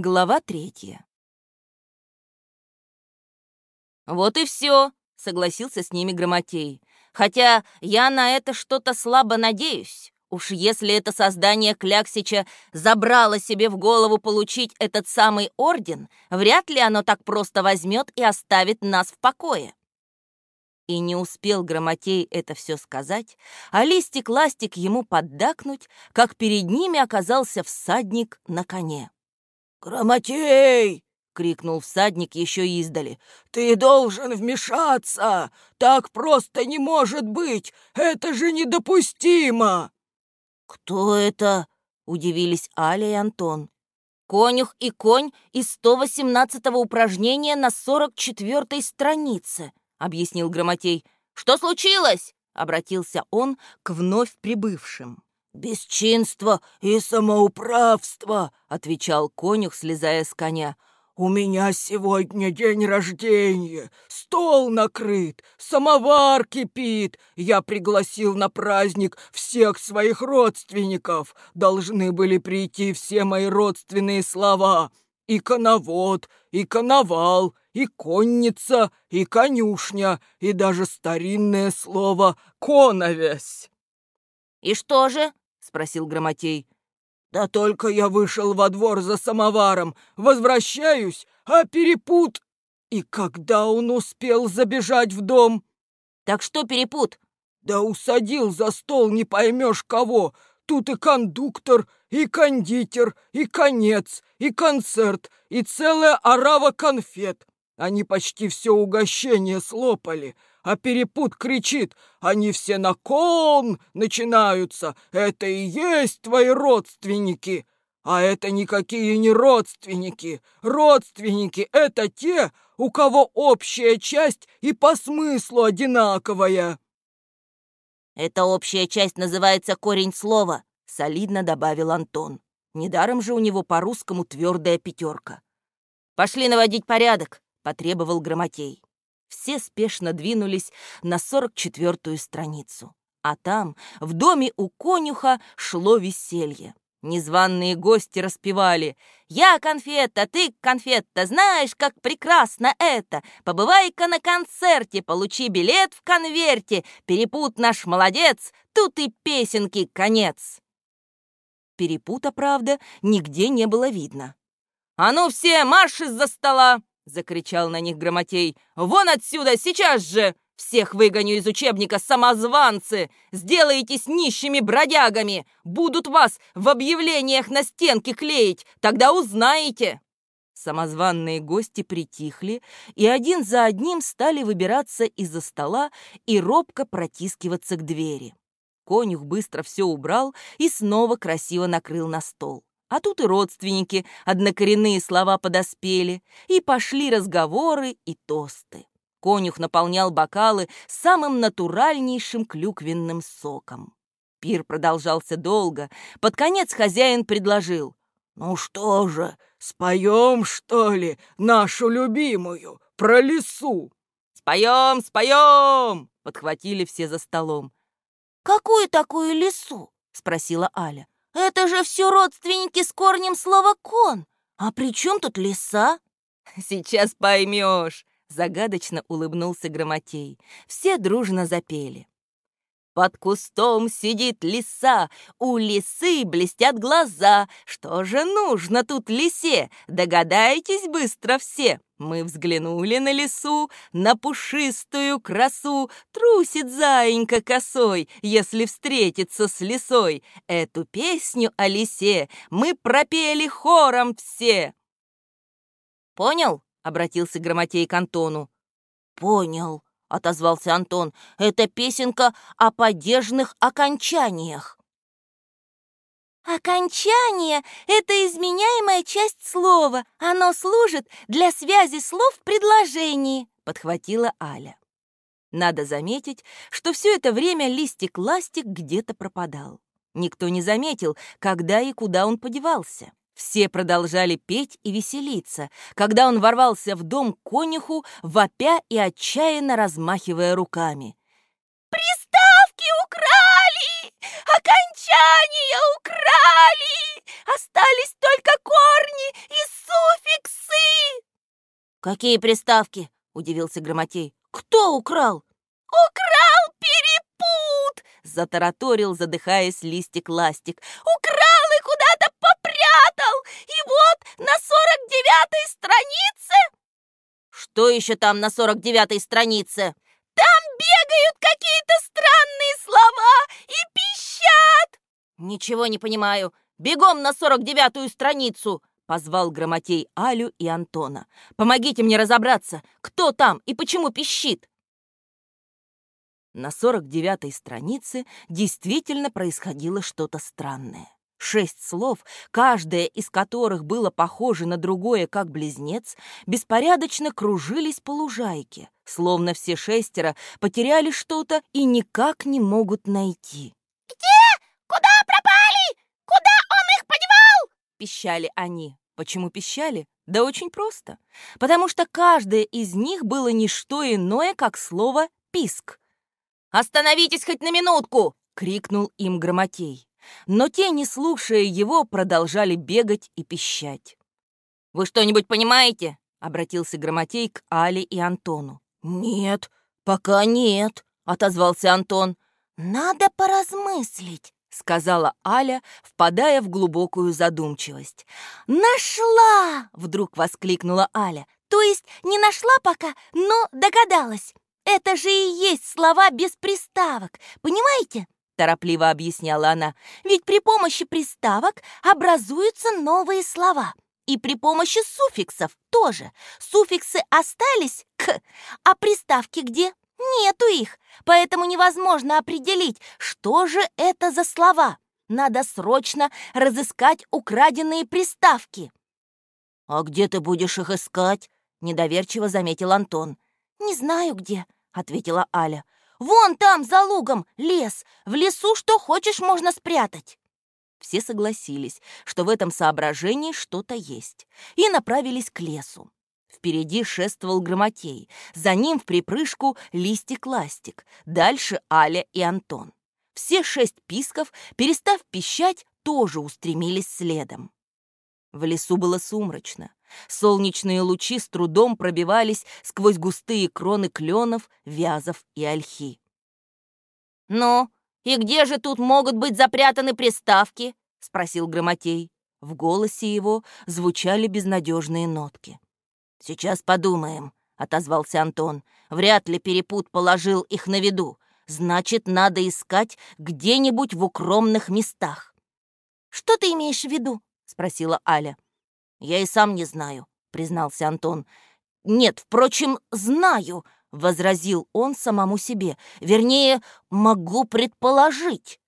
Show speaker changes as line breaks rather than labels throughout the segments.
Глава третья. «Вот и все», — согласился с ними Грамотей. «Хотя я на это что-то слабо надеюсь. Уж если это создание Кляксича забрало себе в голову получить этот самый орден, вряд ли оно так просто возьмет и оставит нас в покое». И не успел Грамотей это все сказать, а листик-ластик ему поддакнуть, как перед ними оказался всадник на коне.
«Грамотей!» — крикнул всадник еще издали. «Ты должен вмешаться! Так просто не может быть! Это же недопустимо!»
«Кто это?» — удивились Аля и Антон. «Конюх и конь из 118-го упражнения на 44-й странице», — объяснил Грамотей. «Что случилось?» — обратился он к вновь прибывшим.
«Бесчинство и самоуправство», — отвечал конюх, слезая с коня. «У меня сегодня день рождения, стол накрыт, самовар кипит. Я пригласил на праздник всех своих родственников. Должны были прийти все мои родственные слова. И коновод, и коновал, и конница, и конюшня, и даже старинное слово «коновесь».
«И что же?» — спросил Грамотей.
«Да только я вышел во двор за самоваром, возвращаюсь, а перепут...» И когда он успел забежать в дом?
«Так что перепут?»
«Да усадил за стол не поймешь кого. Тут и кондуктор, и кондитер, и конец, и концерт, и целая орава конфет. Они почти все угощение слопали, а перепут кричит, они все на кон начинаются, это и есть твои родственники. А это никакие не родственники. Родственники — это те, у кого общая часть и по смыслу одинаковая.
«Эта общая часть называется корень слова», — солидно добавил Антон. Недаром же у него по-русскому твердая пятерка. «Пошли наводить порядок», потребовал Грамотей. Все спешно двинулись на 44-ю страницу. А там, в доме у конюха, шло веселье. Незваные гости распевали «Я конфета, ты конфета, знаешь, как прекрасно это! Побывай-ка на концерте, получи билет в конверте, перепут наш молодец, тут и песенки конец!» Перепута, правда, нигде не было видно. «А ну все, марш из-за стола!» Закричал на них Грамотей. «Вон отсюда, сейчас же! Всех выгоню из учебника, самозванцы! Сделаетесь нищими бродягами! Будут вас в объявлениях на стенке клеить, тогда узнаете!» Самозванные гости притихли и один за одним стали выбираться из-за стола и робко протискиваться к двери. Конюх быстро все убрал и снова красиво накрыл на стол. А тут и родственники, однокоренные слова подоспели, и пошли разговоры и тосты. Конюх наполнял бокалы самым натуральнейшим клюквенным соком. Пир продолжался долго. Под конец хозяин предложил. «Ну что же, споем, что ли, нашу любимую, про лесу?» «Споем, споем!» — подхватили все за столом.
«Какую такую лесу?» — спросила Аля. Это же все родственники с корнем слова «кон». А при чем тут леса?
Сейчас поймешь, загадочно улыбнулся Грамотей. Все дружно запели. Под кустом сидит лиса, у лисы блестят глаза. Что же нужно тут лисе? Догадайтесь быстро все. Мы взглянули на лису, на пушистую красу. Трусит заинька косой, если встретиться с лисой. Эту песню о лисе мы пропели хором все. «Понял?» — обратился Грамотей к Антону.
«Понял», — отозвался Антон. «Это песенка о падежных окончаниях».
«Окончание — это изменяемая часть слова. Оно служит для связи слов в предложении», — подхватила Аля.
Надо заметить, что все это время листик-ластик где-то пропадал. Никто не заметил, когда и куда он подевался. Все продолжали петь и веселиться, когда он ворвался в дом конюху, вопя и отчаянно размахивая руками.
«Приставки украли! Окончания украли! Остались только корни и
«Какие приставки?» — удивился Громотей.
«Кто украл?»
«Украл перепут!»
— затараторил, задыхаясь листик-ластик.
«Украл и куда-то попрятал! И вот на сорок девятой странице...»
«Что еще там на сорок девятой странице?»
«Там бегают какие-то странные слова и пищат!»
«Ничего не понимаю. Бегом на сорок девятую страницу!» Позвал Громотей Алю и Антона. «Помогите мне разобраться, кто там и почему пищит!» На сорок девятой странице действительно происходило что-то странное. Шесть слов, каждое из которых было похоже на другое, как близнец, беспорядочно кружились по лужайке, словно все шестеро потеряли что-то и никак не могут найти.
«Где? Куда пропали? Куда он их подевал?»
— пищали они. Почему пищали? Да очень просто. Потому что каждое из них было не что иное, как слово «писк». «Остановитесь хоть на минутку!» — крикнул им Громотей. Но те, не слушая его, продолжали бегать и пищать. «Вы что-нибудь понимаете?» — обратился Громотей к Але и Антону.
«Нет, пока нет», — отозвался Антон.
«Надо поразмыслить», —
сказала Аля, впадая в глубокую задумчивость.
«Нашла!» — вдруг воскликнула Аля. «То есть не нашла пока, но догадалась. Это же и есть слова без приставок, понимаете?»
Торопливо объясняла она.
«Ведь при помощи приставок образуются новые слова. И при помощи суффиксов тоже. Суффиксы остались «к», а приставки где? Нету их, поэтому невозможно определить, что же это за слова. Надо срочно разыскать украденные приставки».
«А где ты будешь их искать?» — недоверчиво заметил Антон.
«Не знаю где», — ответила Аля. Вон там, за лугом, лес. В лесу что хочешь можно спрятать».
Все согласились, что в этом соображении что-то есть, и направились к лесу. Впереди шествовал Громотей, за ним в припрыжку Листик-Ластик, дальше Аля и Антон. Все шесть писков, перестав пищать, тоже устремились следом. В лесу было сумрачно. Солнечные лучи с трудом пробивались сквозь густые кроны кленов, вязов и ольхи. «Ну, и где же тут могут быть запрятаны приставки?» — спросил Громотей. В голосе его звучали безнадежные нотки. «Сейчас подумаем», — отозвался Антон. «Вряд ли перепут положил их на виду. Значит, надо искать где-нибудь в укромных местах».
«Что ты имеешь в виду?»
— спросила Аля. «Я и сам не знаю», — признался Антон. «Нет, впрочем, знаю», — возразил он самому себе. «Вернее, могу предположить».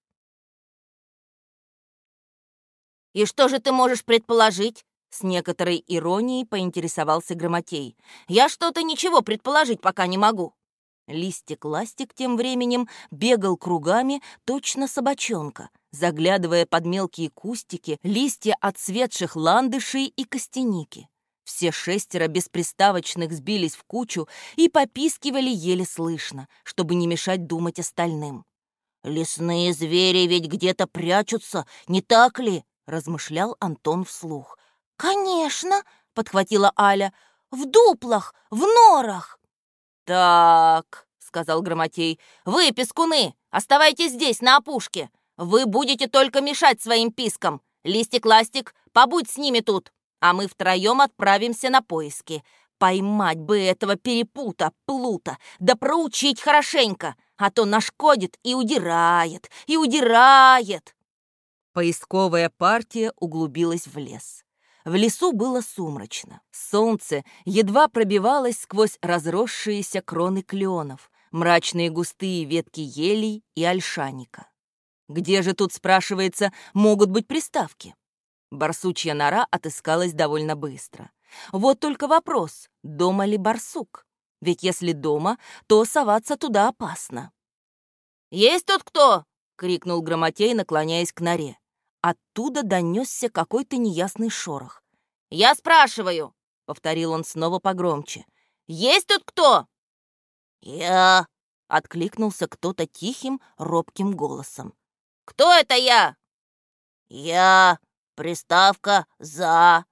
«И что же ты можешь предположить?» С некоторой иронией поинтересовался Громотей. «Я что-то ничего предположить пока не могу». Листик-ластик тем временем бегал кругами, точно собачонка, заглядывая под мелкие кустики, листья отцветших ландышей и костяники. Все шестеро бесприставочных сбились в кучу и попискивали еле слышно, чтобы не мешать думать остальным.
«Лесные звери ведь где-то прячутся, не так ли?» — размышлял Антон вслух.
«Конечно!» — подхватила Аля. «В дуплах, в норах!»
«Так», — сказал Громотей, — «вы, пескуны, оставайтесь здесь, на опушке. Вы будете только мешать своим пискам. Листик-ластик, побудь с ними тут, а мы втроем отправимся на поиски. Поймать бы этого перепута, плута, да проучить хорошенько, а то нашкодит и удирает, и удирает. Поисковая партия углубилась в лес. В лесу было сумрачно. Солнце едва пробивалось сквозь разросшиеся кроны кленов, мрачные густые ветки елей и ольшаника. Где же тут, спрашивается, могут быть приставки? Барсучья нора отыскалась довольно быстро. Вот только вопрос, дома ли барсук? Ведь если дома, то соваться туда опасно. «Есть тут кто?» — крикнул Громотей, наклоняясь к норе. Оттуда донесся какой-то неясный шорох. «Я спрашиваю!» — повторил он снова погромче. «Есть тут кто?»
«Я!»
— откликнулся кто-то тихим, робким голосом. «Кто это я?»
«Я. Приставка «за».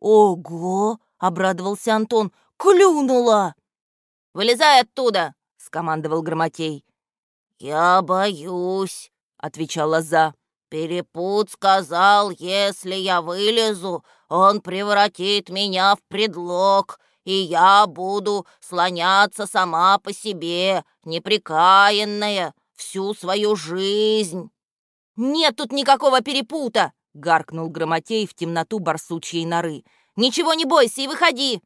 «Ого!» — обрадовался Антон.
клюнула!»
«Вылезай оттуда!» — скомандовал Громотей.
«Я боюсь», — отвечала За. «Перепут сказал, если я вылезу, он превратит меня в предлог, и я буду слоняться сама по себе, неприкаянная, всю свою жизнь».
«Нет тут никакого перепута!» — гаркнул Громотей в темноту барсучьей норы. «Ничего не бойся и выходи!»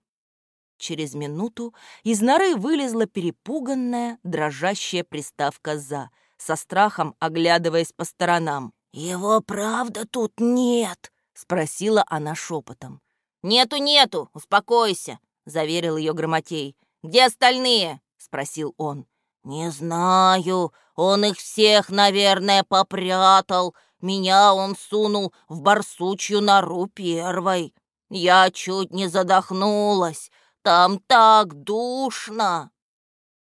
Через минуту из норы вылезла перепуганная, дрожащая приставка «за», со страхом оглядываясь по сторонам.
«Его правда тут нет?» — спросила она шепотом.
«Нету-нету, успокойся», — заверил ее Громотей. «Где остальные?» — спросил он.
«Не знаю, он их всех, наверное, попрятал. Меня он сунул в барсучью нору первой. Я чуть не задохнулась, там так душно!»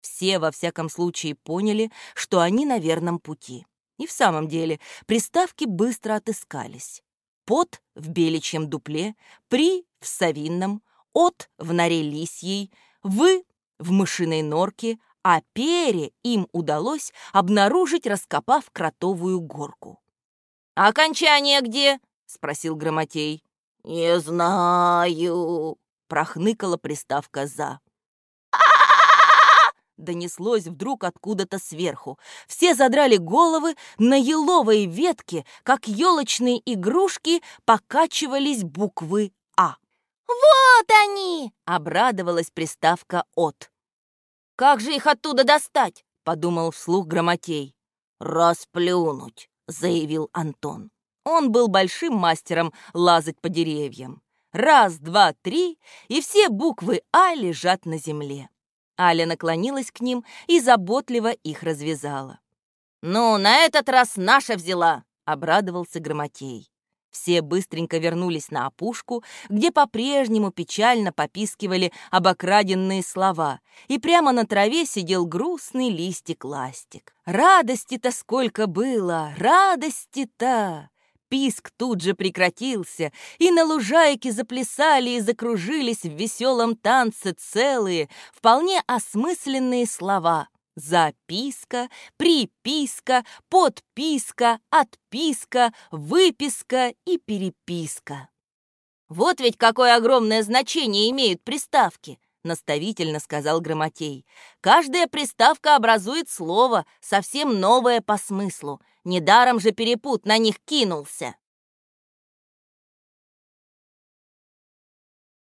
Все, во всяком случае, поняли, что они на верном пути. И в самом деле приставки быстро отыскались. Под в беличьем дупле, при в совинном, от в норе лисьей, вы в мышиной норке, а пере им удалось обнаружить, раскопав кротовую горку. «А окончание где?» — спросил Громотей.
«Не знаю»,
прохныкала приставка «за». Донеслось вдруг откуда-то сверху. Все задрали головы, на еловой ветке, как елочные игрушки, покачивались буквы «А».
«Вот они!»
— обрадовалась приставка «от». «Как же их оттуда достать?» — подумал вслух Громотей.
«Расплюнуть», — заявил Антон.
Он был большим мастером лазать по деревьям. Раз, два, три, и все буквы «А» лежат на земле. Аля наклонилась к ним и заботливо их развязала. «Ну, на этот раз наша взяла!» — обрадовался Громотей. Все быстренько вернулись на опушку, где по-прежнему печально попискивали обокраденные слова, и прямо на траве сидел грустный листик-ластик. Радости-то сколько было, радости-то! Писк тут же прекратился, и на лужайке заплясали и закружились в веселом танце целые, вполне осмысленные слова. Записка, приписка, подписка, отписка, выписка и переписка. Вот ведь какое огромное значение имеют приставки наставительно сказал Громотей. «Каждая приставка образует слово, совсем новое по смыслу. Недаром же перепут на них кинулся».